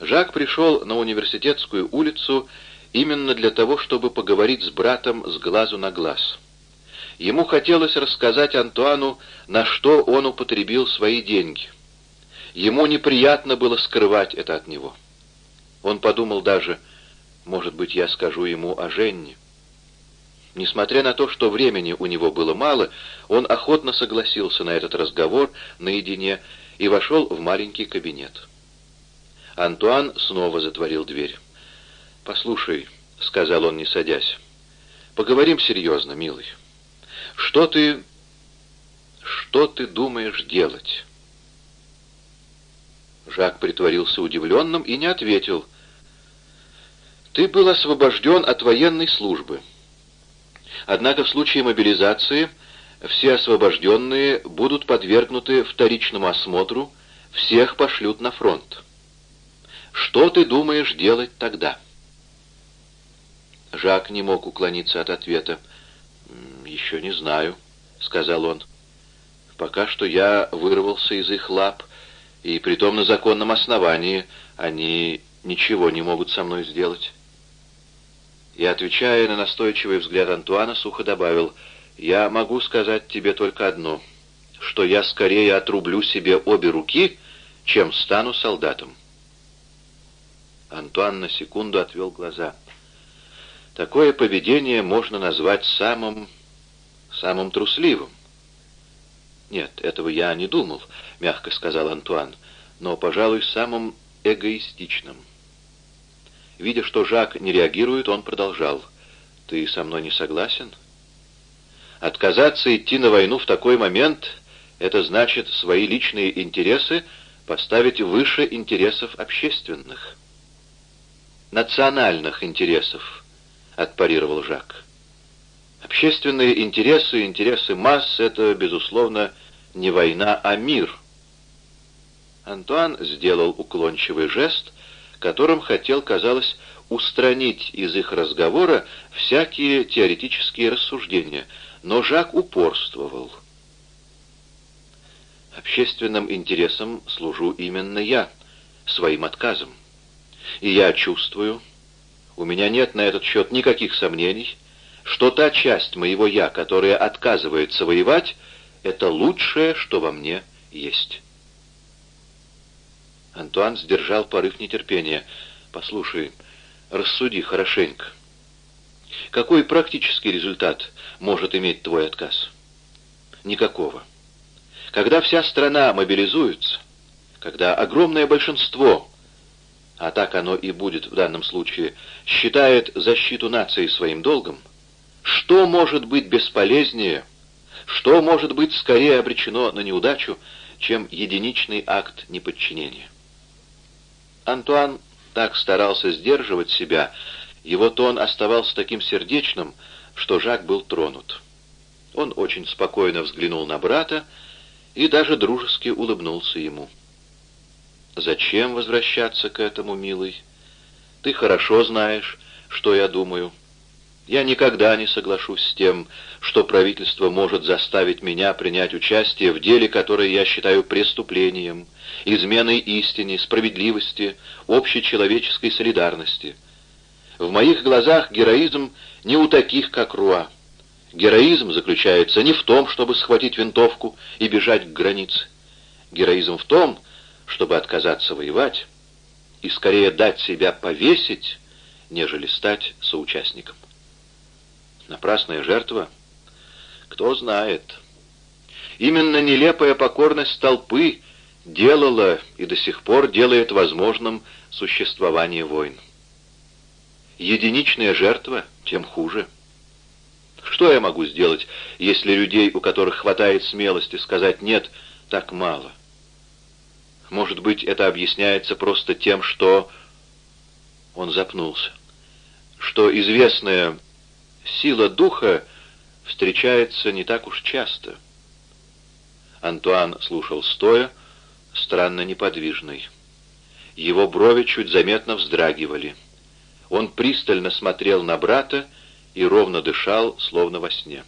Жак пришел на университетскую улицу именно для того, чтобы поговорить с братом с глазу на глаз. Ему хотелось рассказать Антуану, на что он употребил свои деньги. Ему неприятно было скрывать это от него. Он подумал даже, может быть, я скажу ему о Женне. Несмотря на то, что времени у него было мало, он охотно согласился на этот разговор наедине и вошел в маленький кабинет. Антуан снова затворил дверь. «Послушай», — сказал он, не садясь, — «поговорим серьезно, милый. Что ты... что ты думаешь делать?» Жак притворился удивленным и не ответил. «Ты был освобожден от военной службы. Однако в случае мобилизации все освобожденные будут подвергнуты вторичному осмотру, всех пошлют на фронт. Что ты думаешь делать тогда?» Жак не мог уклониться от ответа. «Еще не знаю», — сказал он. «Пока что я вырвался из их лап, и притом на законном основании они ничего не могут со мной сделать». И, отвечая на настойчивый взгляд Антуана, сухо добавил, «Я могу сказать тебе только одно, что я скорее отрублю себе обе руки, чем стану солдатом». Антуан на секунду отвел глаза. Такое поведение можно назвать самым... самым трусливым. «Нет, этого я не думал», — мягко сказал Антуан, «но, пожалуй, самым эгоистичным». Видя, что Жак не реагирует, он продолжал. «Ты со мной не согласен?» «Отказаться идти на войну в такой момент — это значит свои личные интересы поставить выше интересов общественных, национальных интересов, — отпарировал Жак. Общественные интересы интересы масс — это, безусловно, не война, а мир. Антуан сделал уклончивый жест, которым хотел, казалось, устранить из их разговора всякие теоретические рассуждения, но Жак упорствовал. Общественным интересам служу именно я, своим отказом. И я чувствую, у меня нет на этот счет никаких сомнений, что та часть моего «я», которая отказывается воевать, это лучшее, что во мне есть. Антуан сдержал порыв нетерпения. «Послушай, рассуди хорошенько. Какой практический результат может иметь твой отказ?» «Никакого. Когда вся страна мобилизуется, когда огромное большинство а так оно и будет в данном случае, считает защиту нации своим долгом, что может быть бесполезнее, что может быть скорее обречено на неудачу, чем единичный акт неподчинения? Антуан так старался сдерживать себя, его тон оставался таким сердечным, что Жак был тронут. Он очень спокойно взглянул на брата и даже дружески улыбнулся ему. Зачем возвращаться к этому, милый? Ты хорошо знаешь, что я думаю. Я никогда не соглашусь с тем, что правительство может заставить меня принять участие в деле, которое я считаю преступлением, изменой истине, справедливости, общечеловеческой солидарности. В моих глазах героизм не у таких, как Руа. Героизм заключается не в том, чтобы схватить винтовку и бежать к границе. Героизм в том, чтобы отказаться воевать и скорее дать себя повесить, нежели стать соучастником. Напрасная жертва? Кто знает. Именно нелепая покорность толпы делала и до сих пор делает возможным существование войн. Единичная жертва тем хуже. Что я могу сделать, если людей, у которых хватает смелости сказать «нет», так мало? — может быть, это объясняется просто тем, что... Он запнулся. Что известная сила духа встречается не так уж часто. Антуан слушал стоя, странно неподвижный. Его брови чуть заметно вздрагивали. Он пристально смотрел на брата и ровно дышал, словно во сне.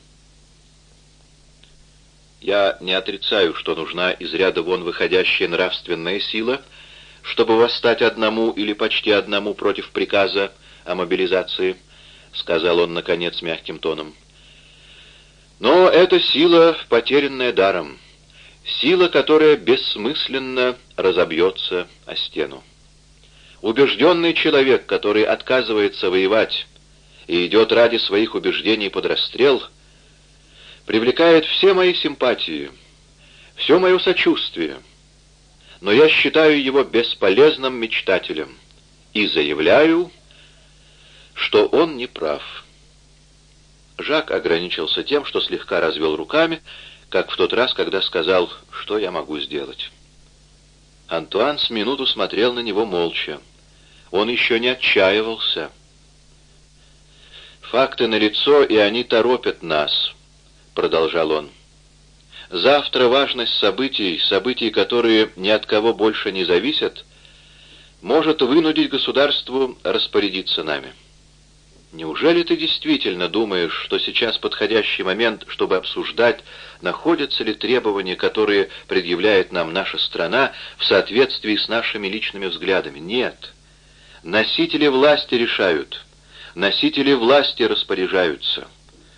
Я не отрицаю, что нужна из ряда вон выходящая нравственная сила, чтобы восстать одному или почти одному против приказа о мобилизации, сказал он, наконец, мягким тоном. Но это сила, потерянная даром. Сила, которая бессмысленно разобьется о стену. Убежденный человек, который отказывается воевать и идет ради своих убеждений под расстрел, привлекает все мои симпатии, все мое сочувствие, но я считаю его бесполезным мечтателем и заявляю, что он не прав. Жак ограничился тем, что слегка развел руками, как в тот раз, когда сказал, что я могу сделать. Антуан с минуту смотрел на него молча. Он еще не отчаивался. «Факты налицо, и они торопят нас», — продолжал он. «Завтра важность событий, событий, которые ни от кого больше не зависят, может вынудить государству распорядиться нами». Неужели ты действительно думаешь, что сейчас подходящий момент, чтобы обсуждать, находятся ли требования, которые предъявляет нам наша страна в соответствии с нашими личными взглядами? Нет. Носители власти решают. Носители власти распоряжаются.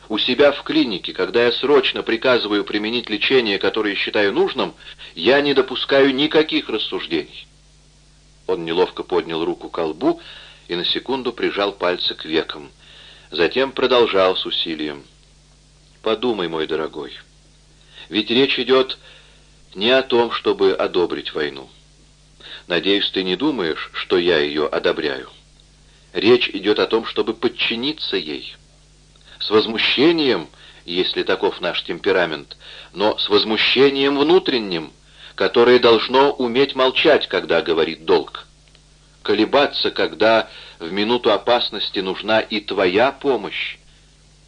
У себя в клинике, когда я срочно приказываю применить лечение, которое считаю нужным, я не допускаю никаких рассуждений. Он неловко поднял руку к колбу, и на секунду прижал пальцы к векам. Затем продолжал с усилием. «Подумай, мой дорогой, ведь речь идет не о том, чтобы одобрить войну. Надеюсь, ты не думаешь, что я ее одобряю. Речь идет о том, чтобы подчиниться ей. С возмущением, если таков наш темперамент, но с возмущением внутренним, которое должно уметь молчать, когда говорит долг колебаться, когда в минуту опасности нужна и твоя помощь,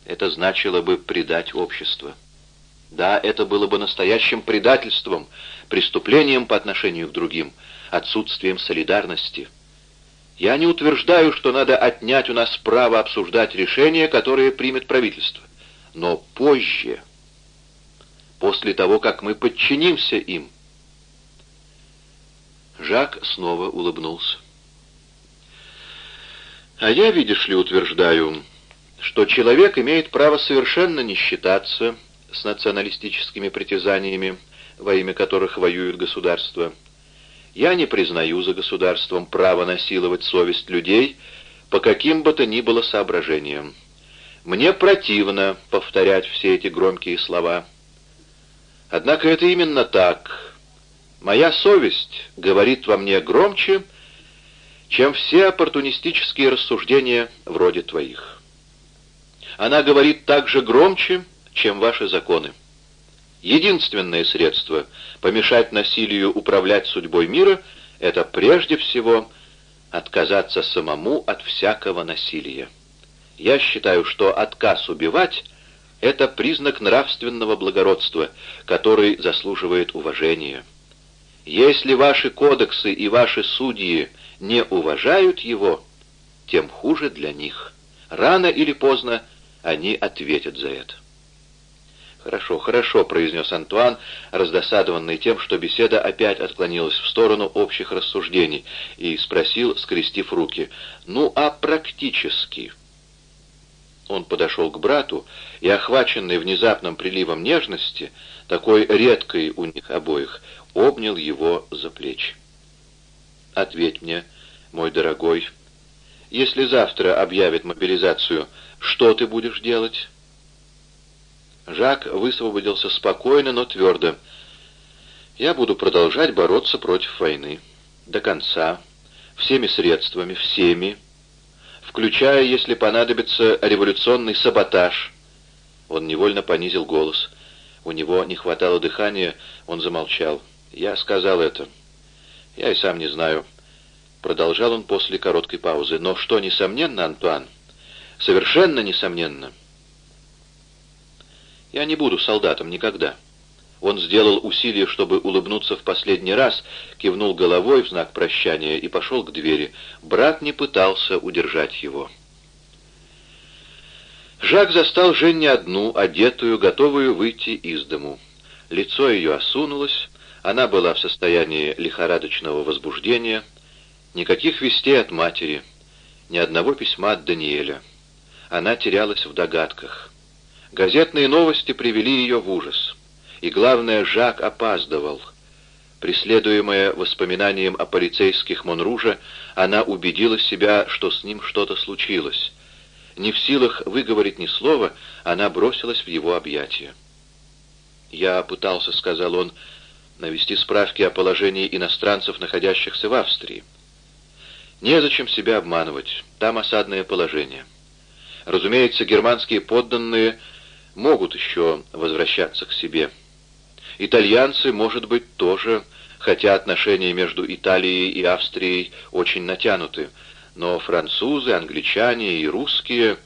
это значило бы предать общество. Да, это было бы настоящим предательством, преступлением по отношению к другим, отсутствием солидарности. Я не утверждаю, что надо отнять у нас право обсуждать решения, которые примет правительство. Но позже, после того, как мы подчинимся им, Жак снова улыбнулся. А я, видишь ли, утверждаю, что человек имеет право совершенно не считаться с националистическими притязаниями, во имя которых воюют государства. Я не признаю за государством право насиловать совесть людей по каким бы то ни было соображениям. Мне противно повторять все эти громкие слова. Однако это именно так. Моя совесть говорит во мне громче, чем все оппортунистические рассуждения вроде твоих. Она говорит так же громче, чем ваши законы. Единственное средство помешать насилию управлять судьбой мира — это прежде всего отказаться самому от всякого насилия. Я считаю, что отказ убивать — это признак нравственного благородства, который заслуживает уважения. Если ваши кодексы и ваши судьи не уважают его, тем хуже для них. Рано или поздно они ответят за это. «Хорошо, хорошо», — произнес Антуан, раздосадованный тем, что беседа опять отклонилась в сторону общих рассуждений, и спросил, скрестив руки, «Ну, а практически?» Он подошел к брату и, охваченный внезапным приливом нежности, такой редкой у них обоих, обнял его за плечи. Ответь мне, мой дорогой, если завтра объявят мобилизацию, что ты будешь делать?» Жак высвободился спокойно, но твердо. «Я буду продолжать бороться против войны. До конца. Всеми средствами, всеми. Включая, если понадобится, революционный саботаж». Он невольно понизил голос. У него не хватало дыхания, он замолчал. «Я сказал это. Я и сам не знаю. Продолжал он после короткой паузы. Но что, несомненно, Антуан? Совершенно несомненно. Я не буду солдатом никогда. Он сделал усилие, чтобы улыбнуться в последний раз, кивнул головой в знак прощания и пошел к двери. Брат не пытался удержать его. Жак застал Женни одну, одетую, готовую выйти из дому. Лицо ее осунулось, она была в состоянии лихорадочного возбуждения — Никаких вестей от матери, ни одного письма от Даниэля. Она терялась в догадках. Газетные новости привели ее в ужас. И главное, Жак опаздывал. Преследуемая воспоминанием о полицейских Монружа, она убедила себя, что с ним что-то случилось. Не в силах выговорить ни слова, она бросилась в его объятия. «Я пытался», — сказал он, — «навести справки о положении иностранцев, находящихся в Австрии. Незачем себя обманывать, там осадное положение. Разумеется, германские подданные могут еще возвращаться к себе. Итальянцы, может быть, тоже, хотя отношения между Италией и Австрией очень натянуты, но французы, англичане и русские...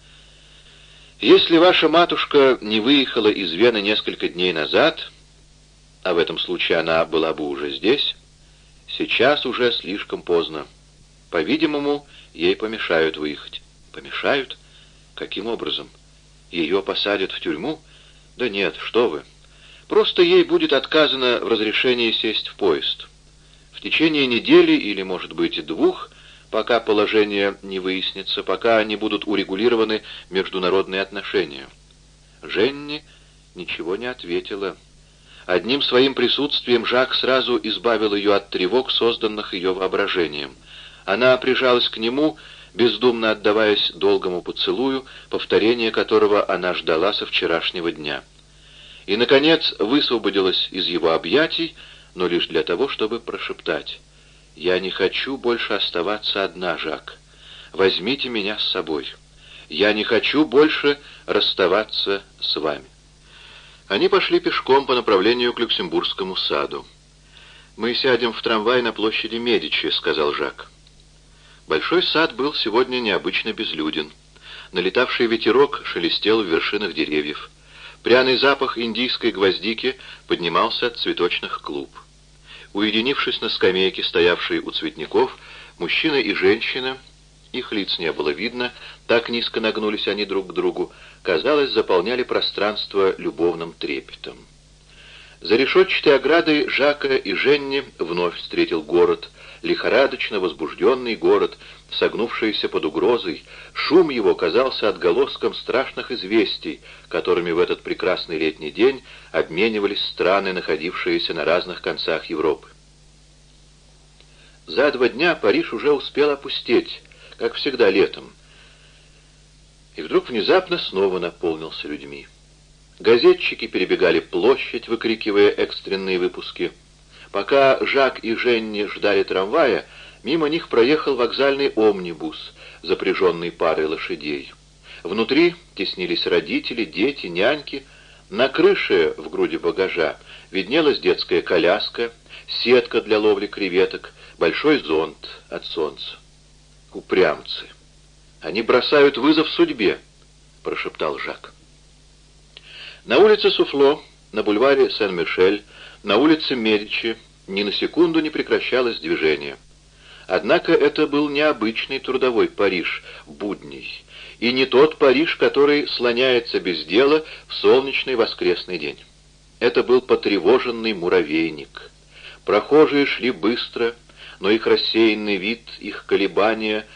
Если ваша матушка не выехала из Вены несколько дней назад, а в этом случае она была бы уже здесь, сейчас уже слишком поздно. По-видимому, ей помешают выехать. Помешают? Каким образом? Ее посадят в тюрьму? Да нет, что вы. Просто ей будет отказано в разрешении сесть в поезд. В течение недели или, может быть, двух, пока положение не выяснится, пока не будут урегулированы международные отношения. Женни ничего не ответила. Одним своим присутствием Жак сразу избавил ее от тревог, созданных ее воображением. Она прижалась к нему, бездумно отдаваясь долгому поцелую, повторение которого она ждала со вчерашнего дня и, наконец, высвободилась из его объятий, но лишь для того, чтобы прошептать. «Я не хочу больше оставаться одна, Жак. Возьмите меня с собой. Я не хочу больше расставаться с вами». Они пошли пешком по направлению к Люксембургскому саду. «Мы сядем в трамвай на площади Медичи», — сказал Жак. Большой сад был сегодня необычно безлюден. Налетавший ветерок шелестел в вершинах деревьев. Пряный запах индийской гвоздики поднимался от цветочных клуб. Уединившись на скамейке, стоявшей у цветников, мужчина и женщина, их лиц не было видно, так низко нагнулись они друг к другу, казалось, заполняли пространство любовным трепетом. За решетчатой оградой Жака и Женни вновь встретил город, лихорадочно возбужденный город, согнувшийся под угрозой, шум его казался отголоском страшных известий, которыми в этот прекрасный летний день обменивались страны, находившиеся на разных концах Европы. За два дня Париж уже успел опустеть, как всегда летом, и вдруг внезапно снова наполнился людьми. Газетчики перебегали площадь, выкрикивая экстренные выпуски — Пока Жак и Женни ждали трамвая, мимо них проехал вокзальный омнибус, запряженный парой лошадей. Внутри теснились родители, дети, няньки. На крыше, в груди багажа, виднелась детская коляска, сетка для ловли креветок, большой зонт от солнца. Упрямцы. Они бросают вызов судьбе, прошептал Жак. На улице Суфло, на бульваре Сен-Мишель, на улице Медичи ни на секунду не прекращалось движение. Однако это был необычный трудовой Париж, будний, и не тот Париж, который слоняется без дела в солнечный воскресный день. Это был потревоженный муравейник. Прохожие шли быстро, но их рассеянный вид, их колебания,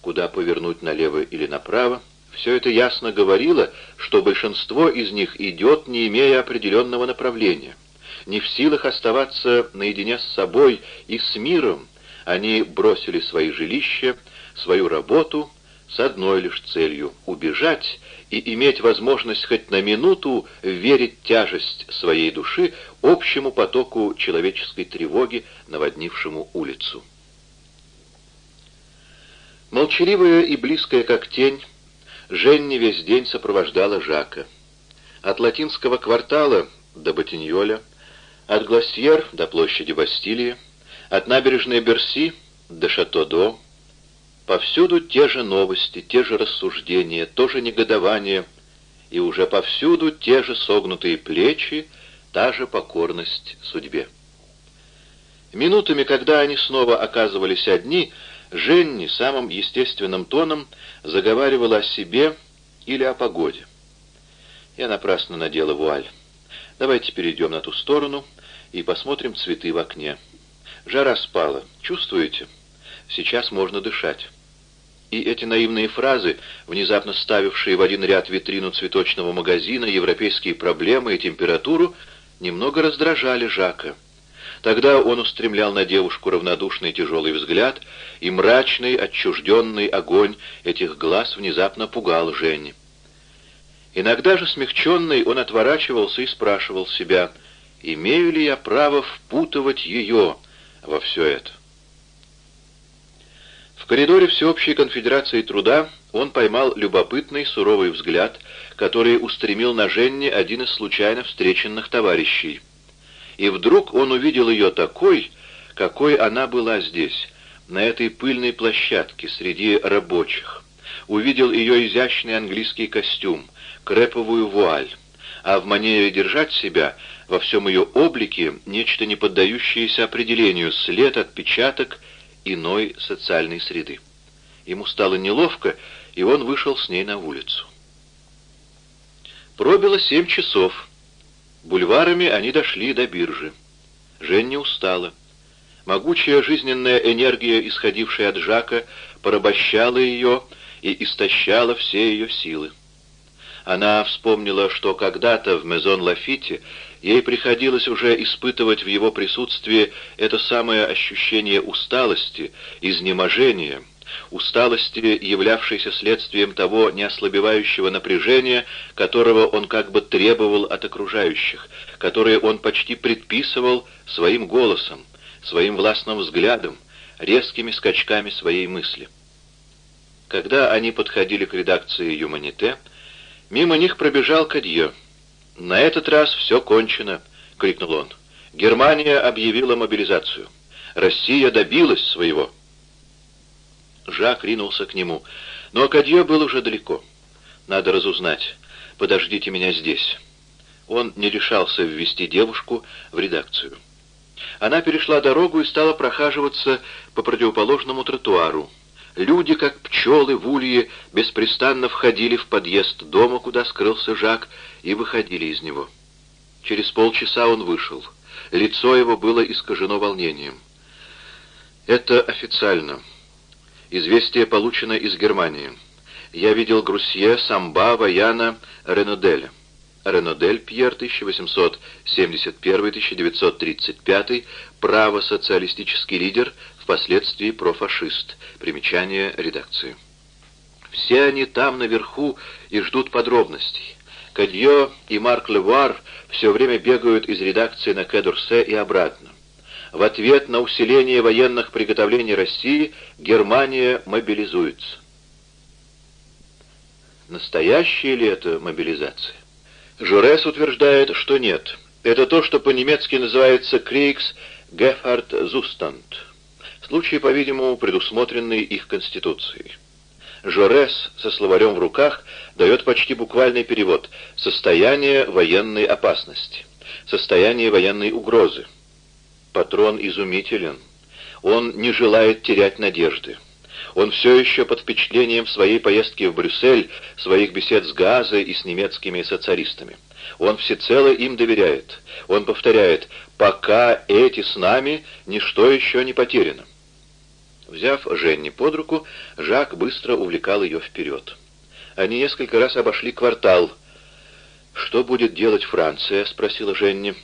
куда повернуть налево или направо, все это ясно говорило, что большинство из них идет, не имея определенного направления. Не в силах оставаться наедине с собой и с миром, они бросили свои жилища, свою работу с одной лишь целью — убежать и иметь возможность хоть на минуту верить тяжесть своей души общему потоку человеческой тревоги, наводнившему улицу. Молчаливая и близкая как тень, Женни весь день сопровождала Жака. От латинского квартала до Ботиньоля — от Гласьер до площади Бастилии, от набережной Берси до Шато-До, повсюду те же новости, те же рассуждения, то же негодование, и уже повсюду те же согнутые плечи, та же покорность судьбе. Минутами, когда они снова оказывались одни, Женни самым естественным тоном заговаривала о себе или о погоде. Я напрасно надела вуаль. Давайте перейдем на ту сторону и посмотрим цветы в окне. Жара спала. Чувствуете? Сейчас можно дышать. И эти наивные фразы, внезапно ставившие в один ряд витрину цветочного магазина, европейские проблемы и температуру, немного раздражали Жака. Тогда он устремлял на девушку равнодушный тяжелый взгляд, и мрачный, отчужденный огонь этих глаз внезапно пугал Женни. Иногда же смягченный он отворачивался и спрашивал себя, имею ли я право впутывать ее во все это. В коридоре Всеобщей конфедерации труда он поймал любопытный суровый взгляд, который устремил на Женни один из случайно встреченных товарищей. И вдруг он увидел ее такой, какой она была здесь, на этой пыльной площадке среди рабочих. Увидел ее изящный английский костюм, креповую вуаль, а в манере держать себя, во всем ее облике, нечто не поддающееся определению, след, отпечаток иной социальной среды. Ему стало неловко, и он вышел с ней на улицу. Пробило семь часов. Бульварами они дошли до биржи. Женя устала. Могучая жизненная энергия, исходившая от Жака, порабощала ее и истощала все ее силы. Она вспомнила, что когда-то в Мезон Лафите ей приходилось уже испытывать в его присутствии это самое ощущение усталости, изнеможения, усталости, являвшейся следствием того неослабевающего напряжения, которого он как бы требовал от окружающих, которое он почти предписывал своим голосом, своим властным взглядом, резкими скачками своей мысли. Когда они подходили к редакции «Юманите», мимо них пробежал Кадье. «На этот раз все кончено», — крикнул он. «Германия объявила мобилизацию. Россия добилась своего». Жак ринулся к нему, но Кадье был уже далеко. «Надо разузнать. Подождите меня здесь». Он не решался ввести девушку в редакцию. Она перешла дорогу и стала прохаживаться по противоположному тротуару. Люди, как пчелы в улье, беспрестанно входили в подъезд дома, куда скрылся Жак, и выходили из него. Через полчаса он вышел. Лицо его было искажено волнением. «Это официально. Известие получено из Германии. Я видел Грусье, Самба, Ваяна, Реноделя. Ренодель Пьер, 1871-1935, право-социалистический лидер, впоследствии профашист. Примечание редакции. Все они там наверху и ждут подробностей. Кадье и Марк Левуар все время бегают из редакции на Кедурсе и обратно. В ответ на усиление военных приготовлений России Германия мобилизуется. Настоящая ли это мобилизация? Журес утверждает, что нет. Это то, что по-немецки называется «Крейкс Гефард Зустант». Случай, по-видимому, предусмотренный их Конституцией. Жорес со словарем в руках дает почти буквальный перевод «состояние военной опасности», «состояние военной угрозы». Патрон изумителен. Он не желает терять надежды. Он все еще под впечатлением своей поездки в Брюссель, своих бесед с Газой и с немецкими социалистами. Он всецело им доверяет. Он повторяет «пока эти с нами, ничто еще не потеряно». Взяв Женни под руку, Жак быстро увлекал ее вперед. Они несколько раз обошли квартал. «Что будет делать Франция?» — спросила Женни.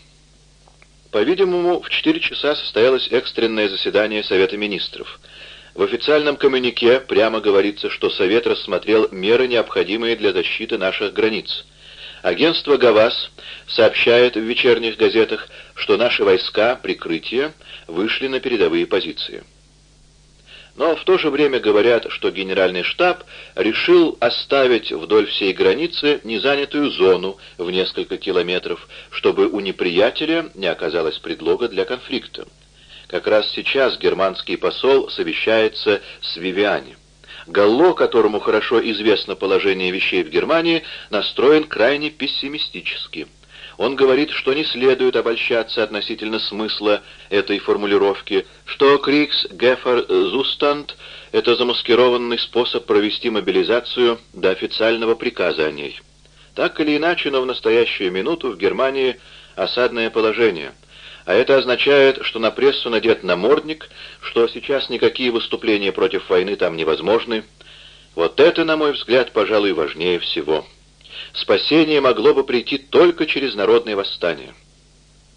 По-видимому, в четыре часа состоялось экстренное заседание Совета Министров — в официальном коммюнике прямо говорится, что Совет рассмотрел меры, необходимые для защиты наших границ. Агентство ГАВАС сообщает в вечерних газетах, что наши войска прикрытия вышли на передовые позиции. Но в то же время говорят, что генеральный штаб решил оставить вдоль всей границы незанятую зону в несколько километров, чтобы у неприятеля не оказалось предлога для конфликта. Как раз сейчас германский посол совещается с Вивиани. Галло, которому хорошо известно положение вещей в Германии, настроен крайне пессимистически. Он говорит, что не следует обольщаться относительно смысла этой формулировки, что Крикс Гефер Зустант — это замаскированный способ провести мобилизацию до официального приказа о ней. Так или иначе, но в настоящую минуту в Германии осадное положение — А это означает, что на прессу надет намордник, что сейчас никакие выступления против войны там невозможны. Вот это, на мой взгляд, пожалуй, важнее всего. Спасение могло бы прийти только через народное восстание.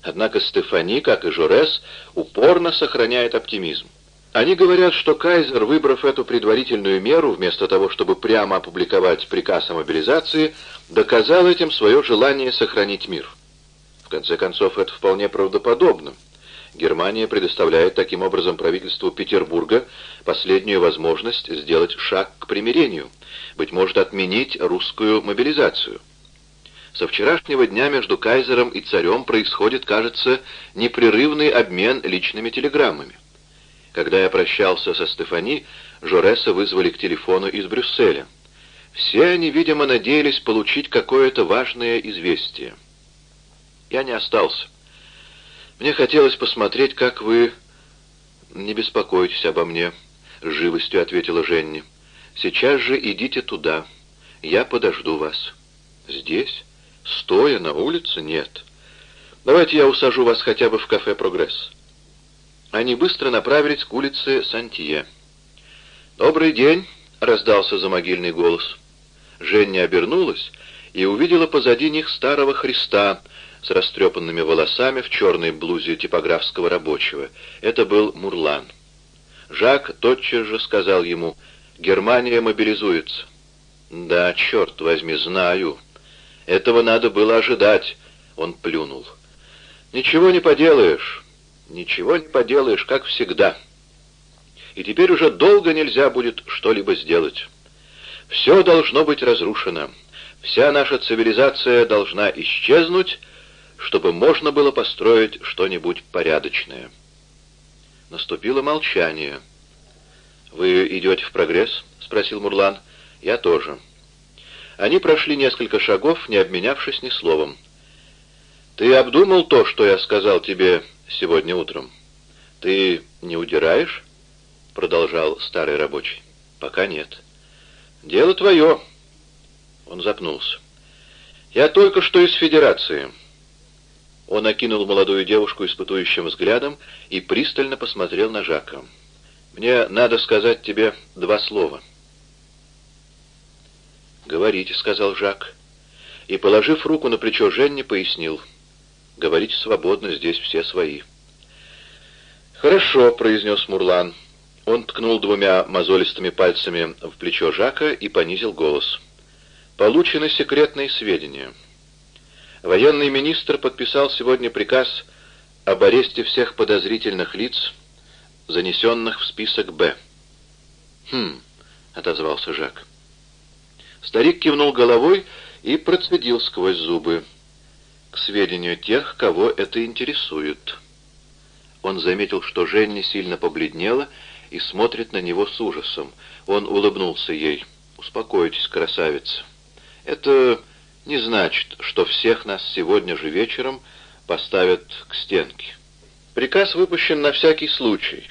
Однако Стефани, как и Жорес, упорно сохраняет оптимизм. Они говорят, что кайзер, выбрав эту предварительную меру, вместо того, чтобы прямо опубликовать приказ о мобилизации, доказал этим свое желание сохранить мир. В конце концов, это вполне правдоподобно. Германия предоставляет таким образом правительству Петербурга последнюю возможность сделать шаг к примирению, быть может, отменить русскую мобилизацию. Со вчерашнего дня между кайзером и царем происходит, кажется, непрерывный обмен личными телеграммами. Когда я прощался со Стефани, Жореса вызвали к телефону из Брюсселя. Все они, видимо, надеялись получить какое-то важное известие. Я не остался. Мне хотелось посмотреть, как вы... Не беспокойтесь обо мне, — живостью ответила Женни. Сейчас же идите туда. Я подожду вас. Здесь? Стоя на улице? Нет. Давайте я усажу вас хотя бы в кафе «Прогресс». Они быстро направились к улице Сантье. «Добрый день!» — раздался за могильный голос. Женя обернулась и увидела позади них старого Христа с растрепанными волосами в черной блузе типографского рабочего. Это был Мурлан. Жак тотчас же сказал ему, «Германия мобилизуется». «Да, черт возьми, знаю. Этого надо было ожидать», — он плюнул. «Ничего не поделаешь». Ничего не поделаешь, как всегда. И теперь уже долго нельзя будет что-либо сделать. Все должно быть разрушено. Вся наша цивилизация должна исчезнуть, чтобы можно было построить что-нибудь порядочное. Наступило молчание. «Вы идете в прогресс?» — спросил Мурлан. «Я тоже». Они прошли несколько шагов, не обменявшись ни словом. «Ты обдумал то, что я сказал тебе сегодня утром. Ты не удираешь? Продолжал старый рабочий. Пока нет. Дело твое. Он запнулся. Я только что из Федерации. Он окинул молодую девушку испытующим взглядом и пристально посмотрел на Жака. «Мне надо сказать тебе два слова». «Говорите», — сказал Жак. И, положив руку на плечо Женни, пояснил — Говорите свободно, здесь все свои». «Хорошо», — произнес Мурлан. Он ткнул двумя мозолистыми пальцами в плечо Жака и понизил голос. «Получены секретные сведения. Военный министр подписал сегодня приказ об аресте всех подозрительных лиц, занесенных в список «Б». «Хм», — отозвался Жак. Старик кивнул головой и процедил сквозь зубы к сведению тех, кого это интересует. Он заметил, что Женни сильно побледнела и смотрит на него с ужасом. Он улыбнулся ей. «Успокойтесь, красавица. Это не значит, что всех нас сегодня же вечером поставят к стенке. Приказ выпущен на всякий случай.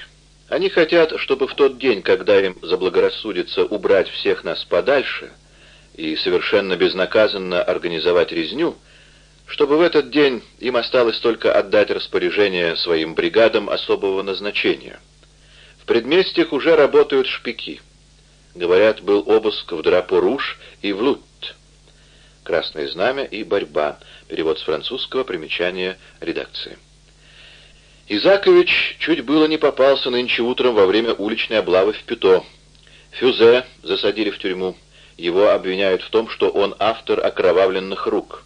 Они хотят, чтобы в тот день, когда им заблагорассудится убрать всех нас подальше и совершенно безнаказанно организовать резню, чтобы в этот день им осталось только отдать распоряжение своим бригадам особого назначения. В предместьях уже работают шпики. Говорят, был обыск в Драпоруш и в Лут. «Красное знамя» и «Борьба». Перевод с французского, примечание редакции. Изакович чуть было не попался нынче утром во время уличной облавы в Пюто. Фюзе засадили в тюрьму. Его обвиняют в том, что он автор окровавленных рук.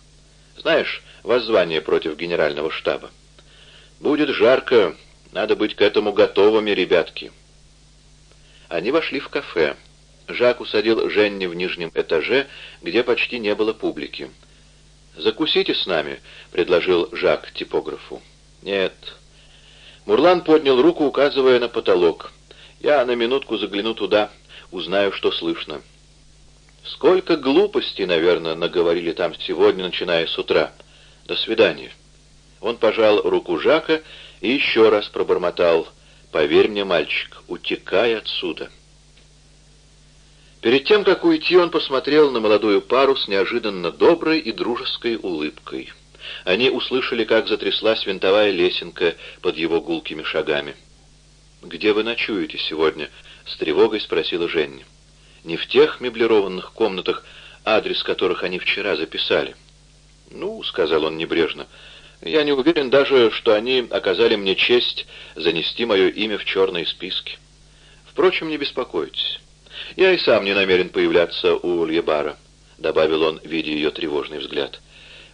Знаешь, воззвание против генерального штаба. Будет жарко, надо быть к этому готовыми, ребятки. Они вошли в кафе. Жак усадил Женни в нижнем этаже, где почти не было публики. «Закусите с нами», — предложил Жак типографу. «Нет». Мурлан поднял руку, указывая на потолок. «Я на минутку загляну туда, узнаю, что слышно». Сколько глупостей, наверное, наговорили там сегодня, начиная с утра. До свидания. Он пожал руку Жака и еще раз пробормотал. «Поверь мне, мальчик, утекай отсюда». Перед тем, как уйти, он посмотрел на молодую пару с неожиданно доброй и дружеской улыбкой. Они услышали, как затряслась винтовая лесенка под его гулкими шагами. «Где вы ночуете сегодня?» — с тревогой спросила Женя. «Не в тех меблированных комнатах, адрес которых они вчера записали?» «Ну», — сказал он небрежно, — «я не уверен даже, что они оказали мне честь занести мое имя в черные списки. Впрочем, не беспокойтесь. Я и сам не намерен появляться у Ульебара», — добавил он, видя ее тревожный взгляд.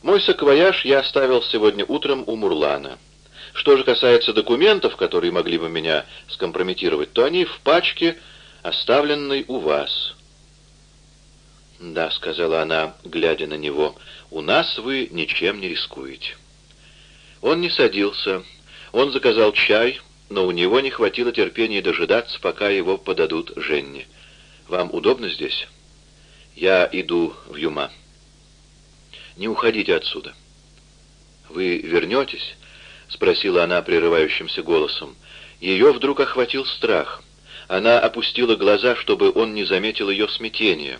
«Мой саквояж я оставил сегодня утром у Мурлана». Что же касается документов, которые могли бы меня скомпрометировать, то они в пачке, оставленной у вас. «Да», — сказала она, глядя на него, — «у нас вы ничем не рискуете». Он не садился, он заказал чай, но у него не хватило терпения дожидаться, пока его подадут Женне. «Вам удобно здесь?» «Я иду в Юма». «Не уходите отсюда». «Вы вернетесь?» — спросила она прерывающимся голосом. Ее вдруг охватил страх. Она опустила глаза, чтобы он не заметил ее смятения,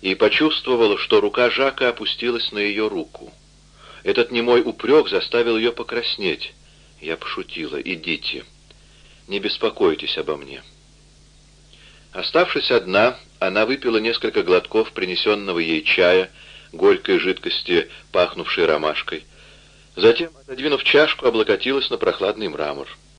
и почувствовала, что рука Жака опустилась на ее руку. Этот немой упрек заставил ее покраснеть. Я пошутила. «Идите. Не беспокойтесь обо мне». Оставшись одна, она выпила несколько глотков принесенного ей чая, горькой жидкости, пахнувшей ромашкой. Затем, отодвинув чашку, облокотилась на прохладный мрамор.